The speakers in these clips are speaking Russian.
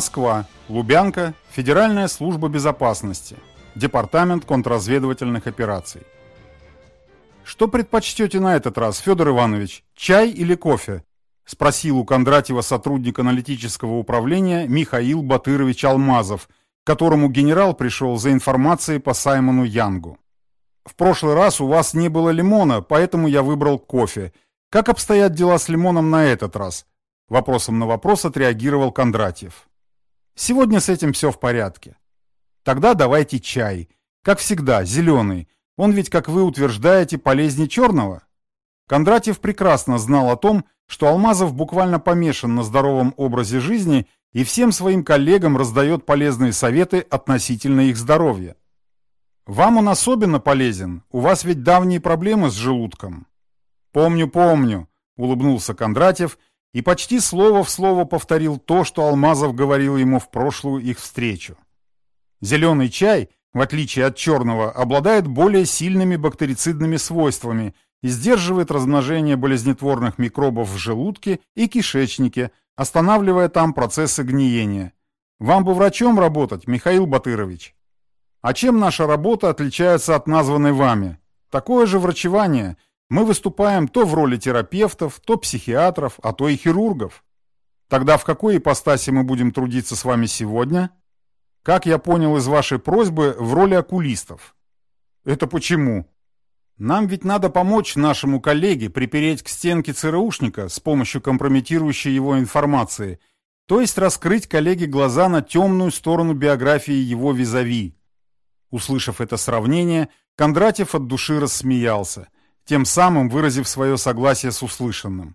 Москва, Лубянка, Федеральная служба безопасности, Департамент контрразведывательных операций. «Что предпочтете на этот раз, Федор Иванович, чай или кофе?» – спросил у Кондратьева сотрудник аналитического управления Михаил Батырович Алмазов, которому генерал пришел за информацией по Саймону Янгу. «В прошлый раз у вас не было лимона, поэтому я выбрал кофе. Как обстоят дела с лимоном на этот раз?» Вопросом на вопрос отреагировал Кондратьев. Сегодня с этим все в порядке. Тогда давайте чай. Как всегда, зеленый. Он ведь, как вы утверждаете, полезнее черного. Кондратьев прекрасно знал о том, что Алмазов буквально помешан на здоровом образе жизни и всем своим коллегам раздает полезные советы относительно их здоровья. Вам он особенно полезен, у вас ведь давние проблемы с желудком. Помню, помню, улыбнулся Кондратьев и почти слово в слово повторил то, что Алмазов говорил ему в прошлую их встречу. Зеленый чай, в отличие от черного, обладает более сильными бактерицидными свойствами и сдерживает размножение болезнетворных микробов в желудке и кишечнике, останавливая там процессы гниения. Вам бы врачом работать, Михаил Батырович. А чем наша работа отличается от названной вами? Такое же врачевание – мы выступаем то в роли терапевтов, то психиатров, а то и хирургов. Тогда в какой ипостаси мы будем трудиться с вами сегодня? Как я понял из вашей просьбы, в роли окулистов. Это почему? Нам ведь надо помочь нашему коллеге припереть к стенке ЦРУшника с помощью компрометирующей его информации, то есть раскрыть коллеге глаза на темную сторону биографии его визави. Услышав это сравнение, Кондратьев от души рассмеялся – тем самым выразив свое согласие с услышанным.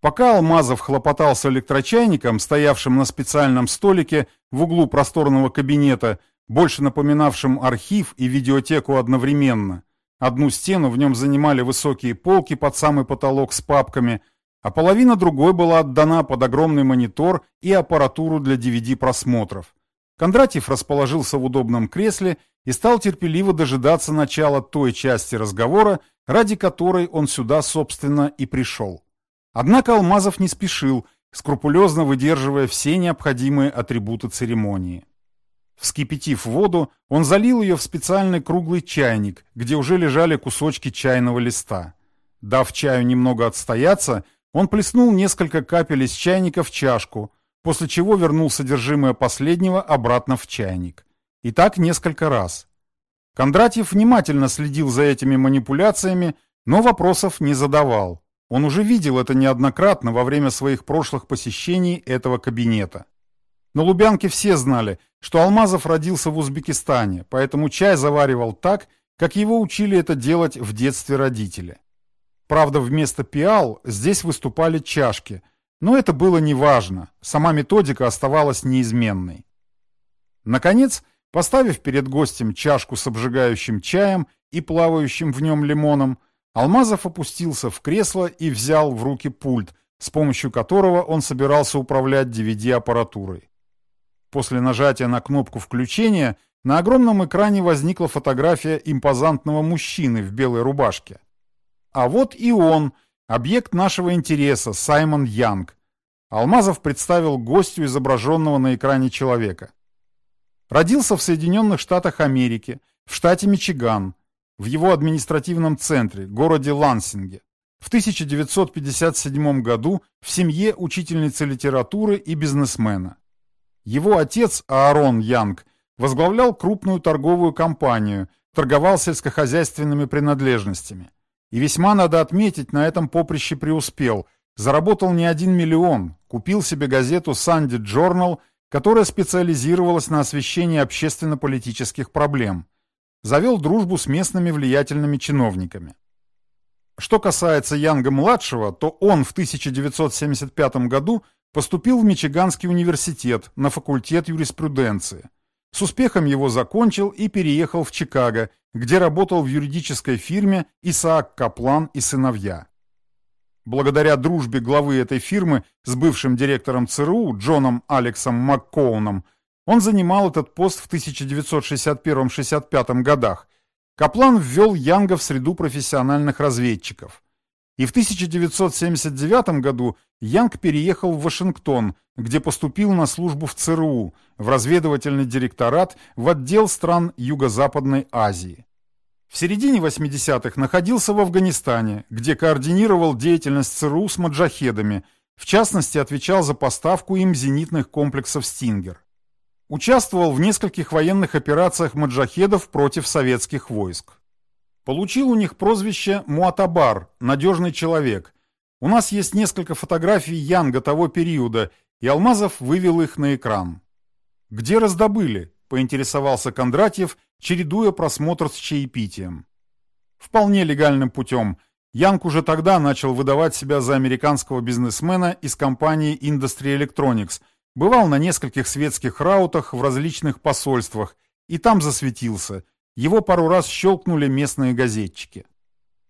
Пока Алмазов хлопотал с электрочайником, стоявшим на специальном столике в углу просторного кабинета, больше напоминавшим архив и видеотеку одновременно, одну стену в нем занимали высокие полки под самый потолок с папками, а половина другой была отдана под огромный монитор и аппаратуру для DVD-просмотров. Кондратьев расположился в удобном кресле и стал терпеливо дожидаться начала той части разговора, ради которой он сюда, собственно, и пришел. Однако Алмазов не спешил, скрупулезно выдерживая все необходимые атрибуты церемонии. Вскипятив воду, он залил ее в специальный круглый чайник, где уже лежали кусочки чайного листа. Дав чаю немного отстояться, он плеснул несколько капель из чайника в чашку, после чего вернул содержимое последнего обратно в чайник. И так несколько раз. Кондратьев внимательно следил за этими манипуляциями, но вопросов не задавал. Он уже видел это неоднократно во время своих прошлых посещений этого кабинета. На Лубянке все знали, что Алмазов родился в Узбекистане, поэтому чай заваривал так, как его учили это делать в детстве родители. Правда, вместо пиал здесь выступали чашки, но это было неважно, сама методика оставалась неизменной. Наконец, Поставив перед гостем чашку с обжигающим чаем и плавающим в нем лимоном, Алмазов опустился в кресло и взял в руки пульт, с помощью которого он собирался управлять DVD-аппаратурой. После нажатия на кнопку включения на огромном экране возникла фотография импозантного мужчины в белой рубашке. А вот и он, объект нашего интереса, Саймон Янг. Алмазов представил гостю изображенного на экране человека. Родился в Соединенных Штатах Америки, в штате Мичиган, в его административном центре, городе Лансинге. В 1957 году в семье учительницы литературы и бизнесмена. Его отец Аарон Янг возглавлял крупную торговую компанию, торговал сельскохозяйственными принадлежностями. И весьма, надо отметить, на этом поприще преуспел. Заработал не один миллион, купил себе газету «Санди Джорнал» которая специализировалась на освещении общественно-политических проблем. Завел дружбу с местными влиятельными чиновниками. Что касается Янга-младшего, то он в 1975 году поступил в Мичиганский университет на факультет юриспруденции. С успехом его закончил и переехал в Чикаго, где работал в юридической фирме Исаак Каплан и сыновья. Благодаря дружбе главы этой фирмы с бывшим директором ЦРУ Джоном Алексом МакКоуном он занимал этот пост в 1961-65 годах. Каплан ввел Янга в среду профессиональных разведчиков. И в 1979 году Янг переехал в Вашингтон, где поступил на службу в ЦРУ, в разведывательный директорат в отдел стран Юго-Западной Азии. В середине 80-х находился в Афганистане, где координировал деятельность ЦРУ с маджахедами, в частности отвечал за поставку им зенитных комплексов «Стингер». Участвовал в нескольких военных операциях маджахедов против советских войск. Получил у них прозвище Муатабар, надежный человек. У нас есть несколько фотографий Янга того периода, и Алмазов вывел их на экран. «Где раздобыли?» – поинтересовался Кондратьев, чередуя просмотр с чаепитием. Вполне легальным путем. Янг уже тогда начал выдавать себя за американского бизнесмена из компании Industry Electronics, бывал на нескольких светских раутах в различных посольствах, и там засветился – его пару раз щелкнули местные газетчики.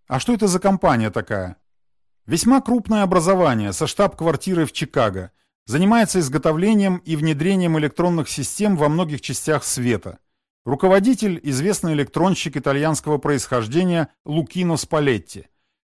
А что это за компания такая? Весьма крупное образование со штаб-квартирой в Чикаго. Занимается изготовлением и внедрением электронных систем во многих частях света. Руководитель – известный электронщик итальянского происхождения Лукино Спалетти.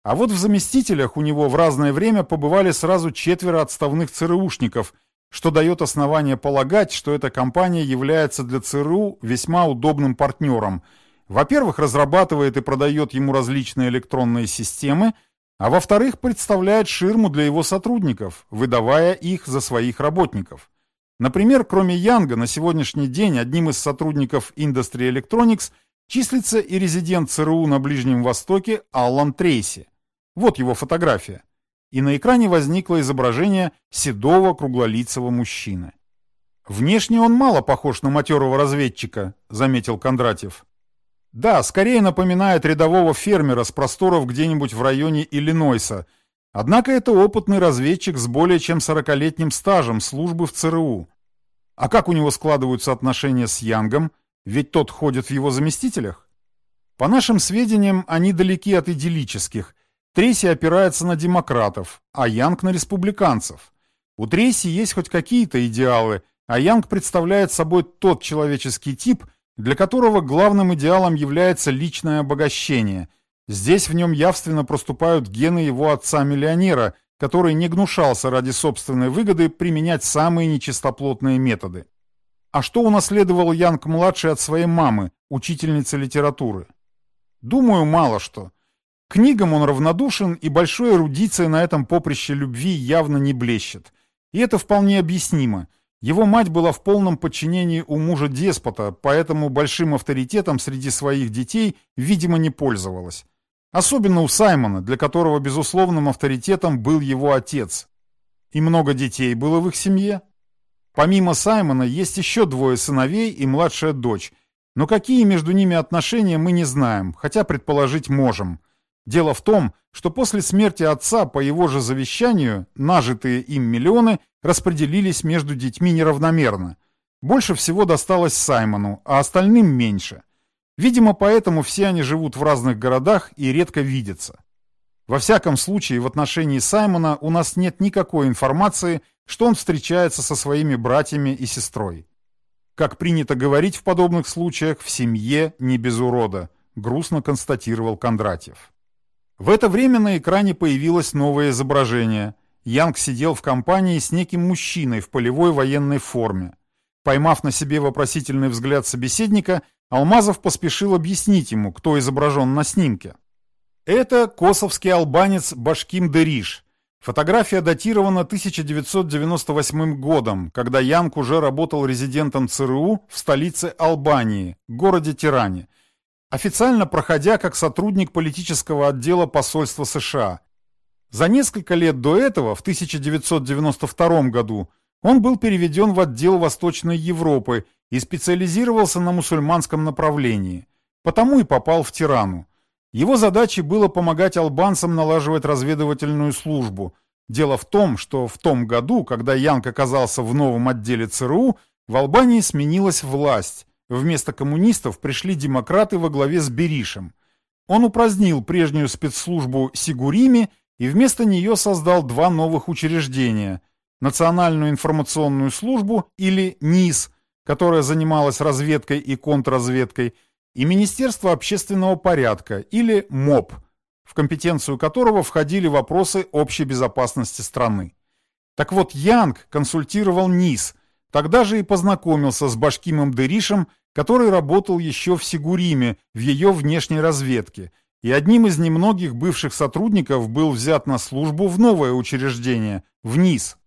А вот в заместителях у него в разное время побывали сразу четверо отставных ЦРУшников – что дает основание полагать, что эта компания является для ЦРУ весьма удобным партнером. Во-первых, разрабатывает и продает ему различные электронные системы, а во-вторых, представляет ширму для его сотрудников, выдавая их за своих работников. Например, кроме Янга, на сегодняшний день одним из сотрудников Industry Electronics числится и резидент ЦРУ на Ближнем Востоке Аллан Трейси. Вот его фотография и на экране возникло изображение седого круглолицего мужчины. «Внешне он мало похож на матерого разведчика», — заметил Кондратьев. «Да, скорее напоминает рядового фермера с просторов где-нибудь в районе Иллинойса. Однако это опытный разведчик с более чем сорокалетним стажем службы в ЦРУ. А как у него складываются отношения с Янгом? Ведь тот ходит в его заместителях?» По нашим сведениям, они далеки от идиллических, Трейси опирается на демократов, а Янг на республиканцев. У Трейси есть хоть какие-то идеалы, а Янг представляет собой тот человеческий тип, для которого главным идеалом является личное обогащение. Здесь в нем явственно проступают гены его отца-миллионера, который не гнушался ради собственной выгоды применять самые нечистоплотные методы. А что унаследовал Янг-младший от своей мамы, учительницы литературы? Думаю, мало что. Книгам он равнодушен, и большой эрудиция на этом поприще любви явно не блещет. И это вполне объяснимо. Его мать была в полном подчинении у мужа-деспота, поэтому большим авторитетом среди своих детей, видимо, не пользовалась. Особенно у Саймона, для которого безусловным авторитетом был его отец. И много детей было в их семье. Помимо Саймона есть еще двое сыновей и младшая дочь. Но какие между ними отношения мы не знаем, хотя предположить можем – Дело в том, что после смерти отца по его же завещанию нажитые им миллионы распределились между детьми неравномерно. Больше всего досталось Саймону, а остальным меньше. Видимо, поэтому все они живут в разных городах и редко видятся. Во всяком случае, в отношении Саймона у нас нет никакой информации, что он встречается со своими братьями и сестрой. Как принято говорить в подобных случаях, в семье не без урода, грустно констатировал Кондратьев. В это время на экране появилось новое изображение. Янг сидел в компании с неким мужчиной в полевой военной форме. Поймав на себе вопросительный взгляд собеседника, Алмазов поспешил объяснить ему, кто изображен на снимке. Это косовский албанец Башким Дериш. Фотография датирована 1998 годом, когда Янг уже работал резидентом ЦРУ в столице Албании, городе Тиране, официально проходя как сотрудник политического отдела посольства США. За несколько лет до этого, в 1992 году, он был переведен в отдел Восточной Европы и специализировался на мусульманском направлении, потому и попал в Тирану. Его задачей было помогать албанцам налаживать разведывательную службу. Дело в том, что в том году, когда Янг оказался в новом отделе ЦРУ, в Албании сменилась власть, Вместо коммунистов пришли демократы во главе с Беришем. Он упразднил прежнюю спецслужбу Сигурими и вместо нее создал два новых учреждения – Национальную информационную службу или НИС, которая занималась разведкой и контрразведкой, и Министерство общественного порядка или МОП. в компетенцию которого входили вопросы общей безопасности страны. Так вот, Янг консультировал НИС, тогда же и познакомился с Башкимом Деришем, который работал еще в Сигуриме, в ее внешней разведке, и одним из немногих бывших сотрудников был взят на службу в новое учреждение, в НИС.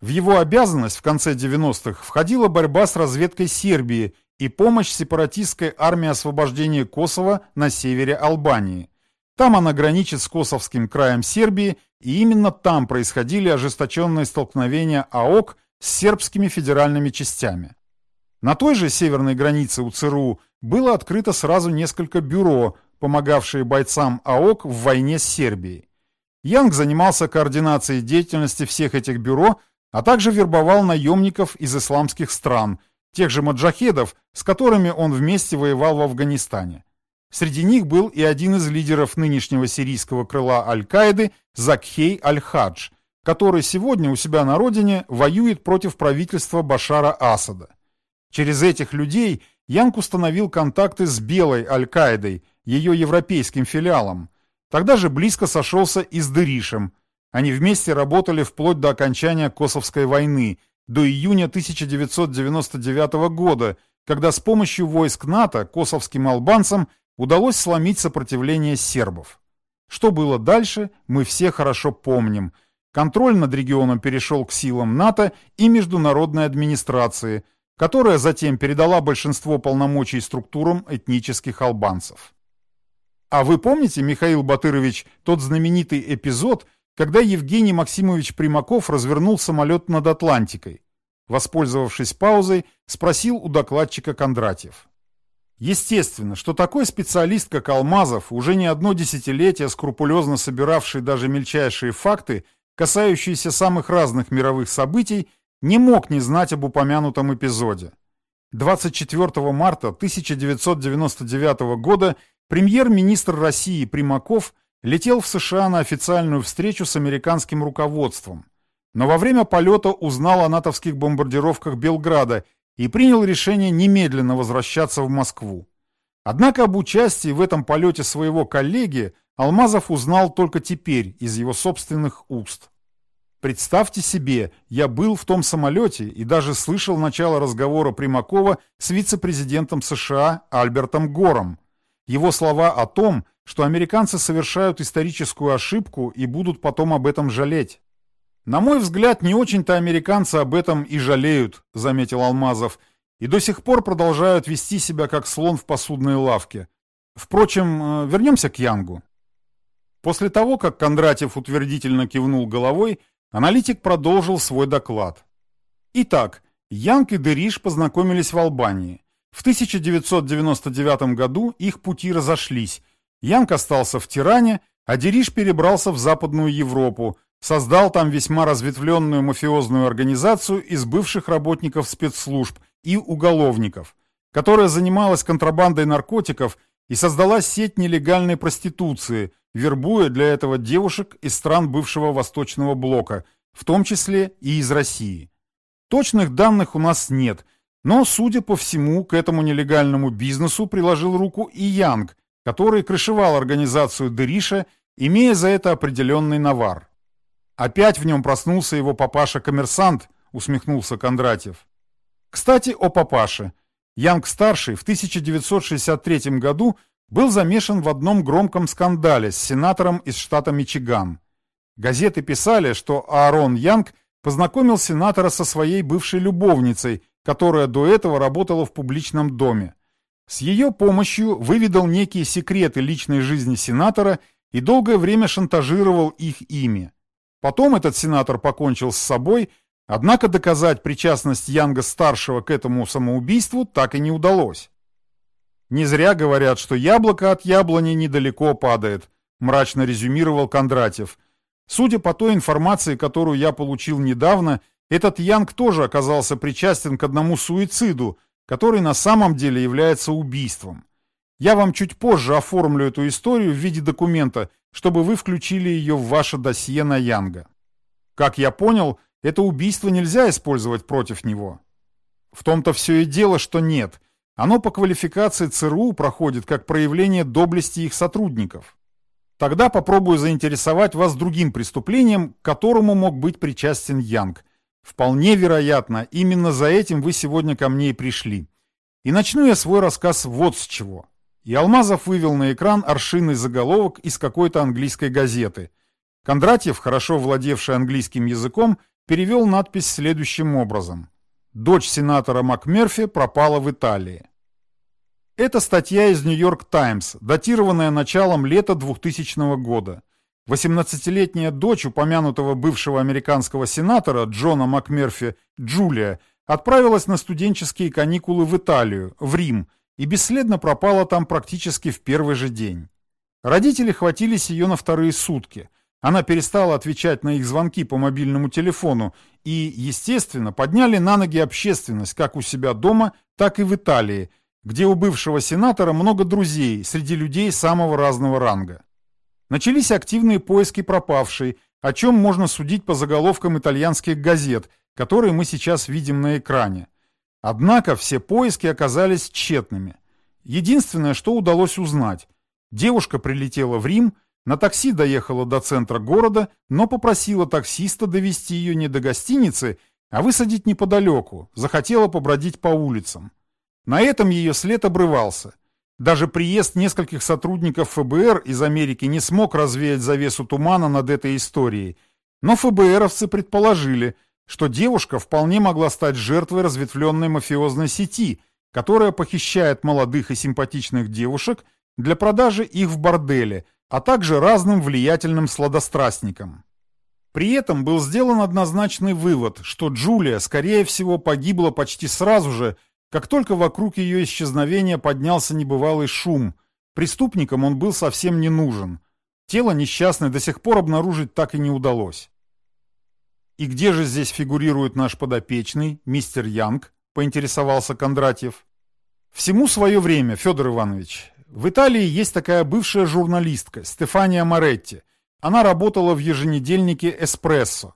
В его обязанность в конце 90-х входила борьба с разведкой Сербии и помощь сепаратистской армии освобождения Косово на севере Албании. Там она граничит с Косовским краем Сербии, и именно там происходили ожесточенные столкновения АОК с сербскими федеральными частями. На той же северной границе у ЦРУ было открыто сразу несколько бюро, помогавшие бойцам АОК в войне с Сербией. Янг занимался координацией деятельности всех этих бюро, а также вербовал наемников из исламских стран, тех же маджахедов, с которыми он вместе воевал в Афганистане. Среди них был и один из лидеров нынешнего сирийского крыла Аль-Каиды Закхей Аль-Хадж, который сегодня у себя на родине воюет против правительства Башара Асада. Через этих людей Янг установил контакты с Белой Аль-Каидой, ее европейским филиалом. Тогда же близко сошелся и с Дыришем. Они вместе работали вплоть до окончания Косовской войны, до июня 1999 года, когда с помощью войск НАТО косовским албанцам удалось сломить сопротивление сербов. Что было дальше, мы все хорошо помним. Контроль над регионом перешел к силам НАТО и международной администрации, которая затем передала большинство полномочий структурам этнических албанцев. А вы помните, Михаил Батырович, тот знаменитый эпизод, когда Евгений Максимович Примаков развернул самолет над Атлантикой? Воспользовавшись паузой, спросил у докладчика Кондратьев. Естественно, что такой специалист, как Алмазов, уже не одно десятилетие скрупулезно собиравший даже мельчайшие факты, касающиеся самых разных мировых событий, не мог не знать об упомянутом эпизоде. 24 марта 1999 года премьер-министр России Примаков летел в США на официальную встречу с американским руководством, но во время полета узнал о натовских бомбардировках Белграда и принял решение немедленно возвращаться в Москву. Однако об участии в этом полете своего коллеги Алмазов узнал только теперь из его собственных уст. Представьте себе, я был в том самолете и даже слышал начало разговора Примакова с вице-президентом США Альбертом Гором. Его слова о том, что американцы совершают историческую ошибку и будут потом об этом жалеть. «На мой взгляд, не очень-то американцы об этом и жалеют», — заметил Алмазов, «и до сих пор продолжают вести себя как слон в посудной лавке. Впрочем, э, вернемся к Янгу». После того, как Кондратьев утвердительно кивнул головой, аналитик продолжил свой доклад. Итак, Янг и Дериш познакомились в Албании. В 1999 году их пути разошлись. Янг остался в Тиране, а Дериш перебрался в Западную Европу, создал там весьма разветвленную мафиозную организацию из бывших работников спецслужб и уголовников, которая занималась контрабандой наркотиков и создала сеть нелегальной проституции, вербуя для этого девушек из стран бывшего Восточного блока, в том числе и из России. Точных данных у нас нет, но, судя по всему, к этому нелегальному бизнесу приложил руку и Янг, который крышевал организацию Дериша, имея за это определенный навар. Опять в нем проснулся его папаша-коммерсант, усмехнулся Кондратьев. Кстати, о папаше. Янг-старший в 1963 году был замешан в одном громком скандале с сенатором из штата Мичиган. Газеты писали, что Аарон Янг познакомил сенатора со своей бывшей любовницей, которая до этого работала в публичном доме. С ее помощью выведал некие секреты личной жизни сенатора и долгое время шантажировал их ими. Потом этот сенатор покончил с собой, однако доказать причастность Янга-старшего к этому самоубийству так и не удалось. «Не зря говорят, что яблоко от яблони недалеко падает», мрачно резюмировал Кондратьев. «Судя по той информации, которую я получил недавно, этот Янг тоже оказался причастен к одному суициду, который на самом деле является убийством. Я вам чуть позже оформлю эту историю в виде документа, чтобы вы включили ее в ваше досье на Янга. Как я понял, это убийство нельзя использовать против него. В том-то все и дело, что нет. Оно по квалификации ЦРУ проходит как проявление доблести их сотрудников. Тогда попробую заинтересовать вас другим преступлением, к которому мог быть причастен Янг. Вполне вероятно, именно за этим вы сегодня ко мне и пришли. И начну я свой рассказ вот с чего. И Алмазов вывел на экран аршинный заголовок из какой-то английской газеты. Кондратьев, хорошо владевший английским языком, перевел надпись следующим образом. «Дочь сенатора МакМерфи пропала в Италии». Это статья из «Нью-Йорк Таймс», датированная началом лета 2000 года. 18-летняя дочь упомянутого бывшего американского сенатора Джона МакМерфи, Джулия, отправилась на студенческие каникулы в Италию, в Рим, и бесследно пропала там практически в первый же день. Родители хватились ее на вторые сутки. Она перестала отвечать на их звонки по мобильному телефону и, естественно, подняли на ноги общественность как у себя дома, так и в Италии, где у бывшего сенатора много друзей среди людей самого разного ранга. Начались активные поиски пропавшей, о чем можно судить по заголовкам итальянских газет, которые мы сейчас видим на экране. Однако все поиски оказались тщетными. Единственное, что удалось узнать. Девушка прилетела в Рим, на такси доехала до центра города, но попросила таксиста довести ее не до гостиницы, а высадить неподалеку, захотела побродить по улицам. На этом ее след обрывался. Даже приезд нескольких сотрудников ФБР из Америки не смог развеять завесу тумана над этой историей. Но ФБРовцы предположили, что девушка вполне могла стать жертвой разветвленной мафиозной сети, которая похищает молодых и симпатичных девушек для продажи их в борделе – а также разным влиятельным сладострастникам. При этом был сделан однозначный вывод, что Джулия, скорее всего, погибла почти сразу же, как только вокруг ее исчезновения поднялся небывалый шум. Преступникам он был совсем не нужен. Тело несчастной до сих пор обнаружить так и не удалось. «И где же здесь фигурирует наш подопечный, мистер Янг?» – поинтересовался Кондратьев. «Всему свое время, Федор Иванович. В Италии есть такая бывшая журналистка Стефания Моретти. Она работала в еженедельнике «Эспрессо».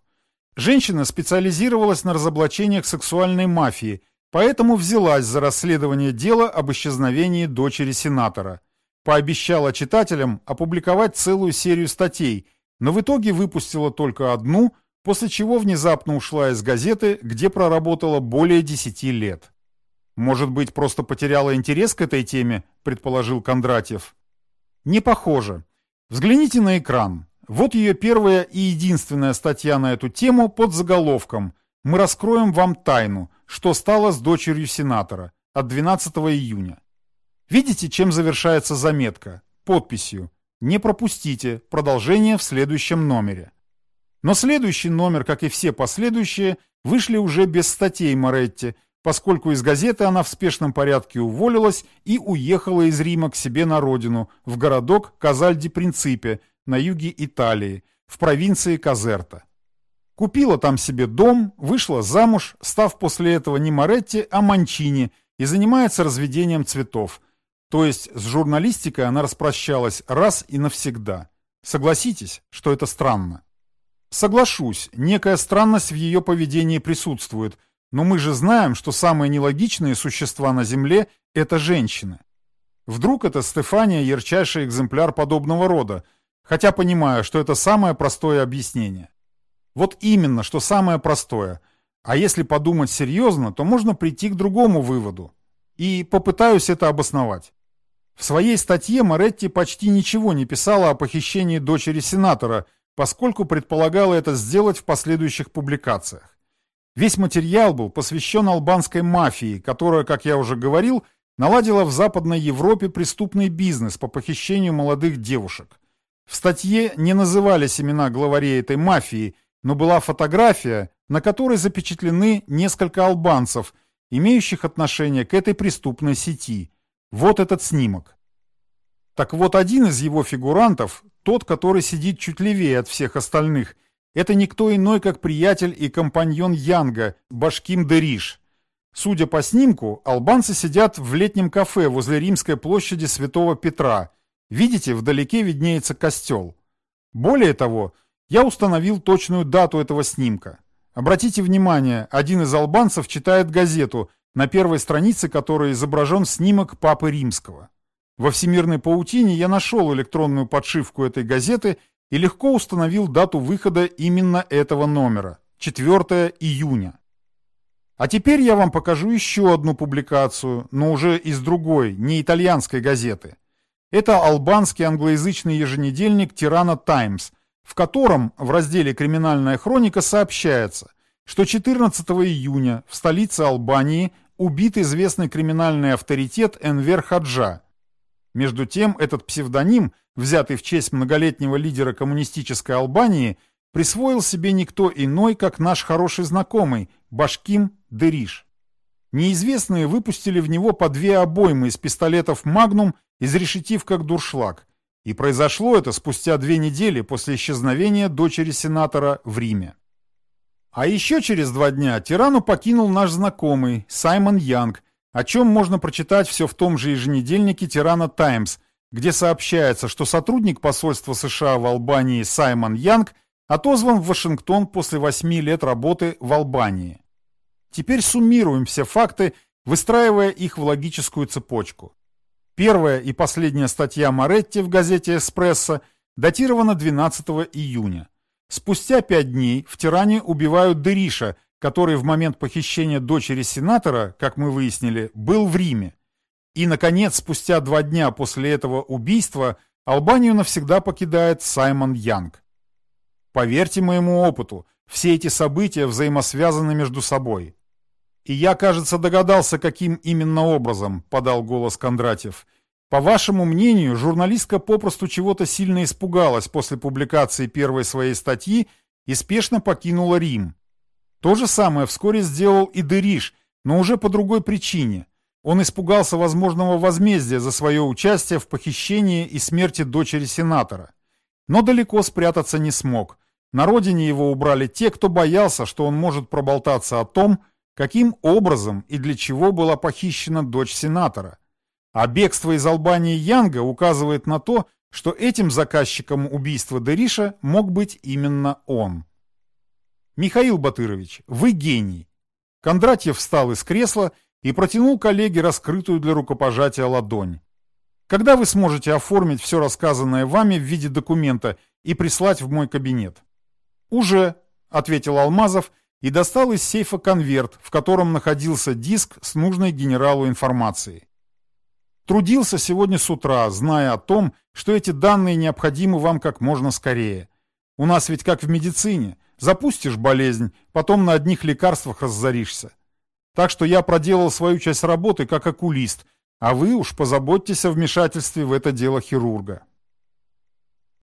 Женщина специализировалась на разоблачениях сексуальной мафии, поэтому взялась за расследование дела об исчезновении дочери сенатора. Пообещала читателям опубликовать целую серию статей, но в итоге выпустила только одну, после чего внезапно ушла из газеты, где проработала более 10 лет. Может быть, просто потеряла интерес к этой теме, предположил Кондратьев. Не похоже. Взгляните на экран. Вот ее первая и единственная статья на эту тему под заголовком «Мы раскроем вам тайну, что стало с дочерью сенатора» от 12 июня. Видите, чем завершается заметка? Подписью «Не пропустите, продолжение в следующем номере». Но следующий номер, как и все последующие, вышли уже без статей Моретти – поскольку из газеты она в спешном порядке уволилась и уехала из Рима к себе на родину, в городок Казальди-Принципе на юге Италии, в провинции Казерта. Купила там себе дом, вышла замуж, став после этого не Моретти, а Манчини, и занимается разведением цветов. То есть с журналистикой она распрощалась раз и навсегда. Согласитесь, что это странно? Соглашусь, некая странность в ее поведении присутствует – но мы же знаем, что самые нелогичные существа на Земле – это женщины. Вдруг это Стефания ярчайший экземпляр подобного рода, хотя понимаю, что это самое простое объяснение. Вот именно, что самое простое. А если подумать серьезно, то можно прийти к другому выводу. И попытаюсь это обосновать. В своей статье Моретти почти ничего не писала о похищении дочери сенатора, поскольку предполагала это сделать в последующих публикациях. Весь материал был посвящен албанской мафии, которая, как я уже говорил, наладила в Западной Европе преступный бизнес по похищению молодых девушек. В статье не назывались имена главарей этой мафии, но была фотография, на которой запечатлены несколько албанцев, имеющих отношение к этой преступной сети. Вот этот снимок. Так вот, один из его фигурантов, тот, который сидит чуть левее от всех остальных – это никто иной, как приятель и компаньон Янга, Башким Дериш. Судя по снимку, албанцы сидят в летнем кафе возле римской площади Святого Петра. Видите, вдалеке виднеется костел. Более того, я установил точную дату этого снимка. Обратите внимание, один из албанцев читает газету, на первой странице которой изображен снимок Папы Римского. Во всемирной паутине я нашел электронную подшивку этой газеты и легко установил дату выхода именно этого номера – 4 июня. А теперь я вам покажу еще одну публикацию, но уже из другой, не итальянской газеты. Это албанский англоязычный еженедельник «Тирана Таймс», в котором в разделе «Криминальная хроника» сообщается, что 14 июня в столице Албании убит известный криминальный авторитет Энвер Хаджа – между тем, этот псевдоним, взятый в честь многолетнего лидера коммунистической Албании, присвоил себе никто иной, как наш хороший знакомый, Башким Дериш. Неизвестные выпустили в него по две обоймы из пистолетов «Магнум», изрешетив как дуршлаг. И произошло это спустя две недели после исчезновения дочери сенатора в Риме. А еще через два дня Тирану покинул наш знакомый Саймон Янг, о чем можно прочитать все в том же еженедельнике «Тирана Таймс», где сообщается, что сотрудник посольства США в Албании Саймон Янг отозван в Вашингтон после восьми лет работы в Албании. Теперь суммируем все факты, выстраивая их в логическую цепочку. Первая и последняя статья Моретти в газете «Эспрессо» датирована 12 июня. Спустя пять дней в Тиране убивают Дериша – который в момент похищения дочери сенатора, как мы выяснили, был в Риме. И, наконец, спустя два дня после этого убийства Албанию навсегда покидает Саймон Янг. Поверьте моему опыту, все эти события взаимосвязаны между собой. И я, кажется, догадался, каким именно образом, подал голос Кондратьев. По вашему мнению, журналистка попросту чего-то сильно испугалась после публикации первой своей статьи и спешно покинула Рим. То же самое вскоре сделал и Дериш, но уже по другой причине. Он испугался возможного возмездия за свое участие в похищении и смерти дочери сенатора. Но далеко спрятаться не смог. На родине его убрали те, кто боялся, что он может проболтаться о том, каким образом и для чего была похищена дочь сенатора. А бегство из Албании Янга указывает на то, что этим заказчиком убийства Дериша мог быть именно он. «Михаил Батырович, вы гений!» Кондратьев встал из кресла и протянул коллеге раскрытую для рукопожатия ладонь. «Когда вы сможете оформить все рассказанное вами в виде документа и прислать в мой кабинет?» «Уже», — ответил Алмазов и достал из сейфа конверт, в котором находился диск с нужной генералу информацией. Трудился сегодня с утра, зная о том, что эти данные необходимы вам как можно скорее. У нас ведь как в медицине — Запустишь болезнь, потом на одних лекарствах разоришься. Так что я проделал свою часть работы как окулист, а вы уж позаботьтесь о вмешательстве в это дело хирурга.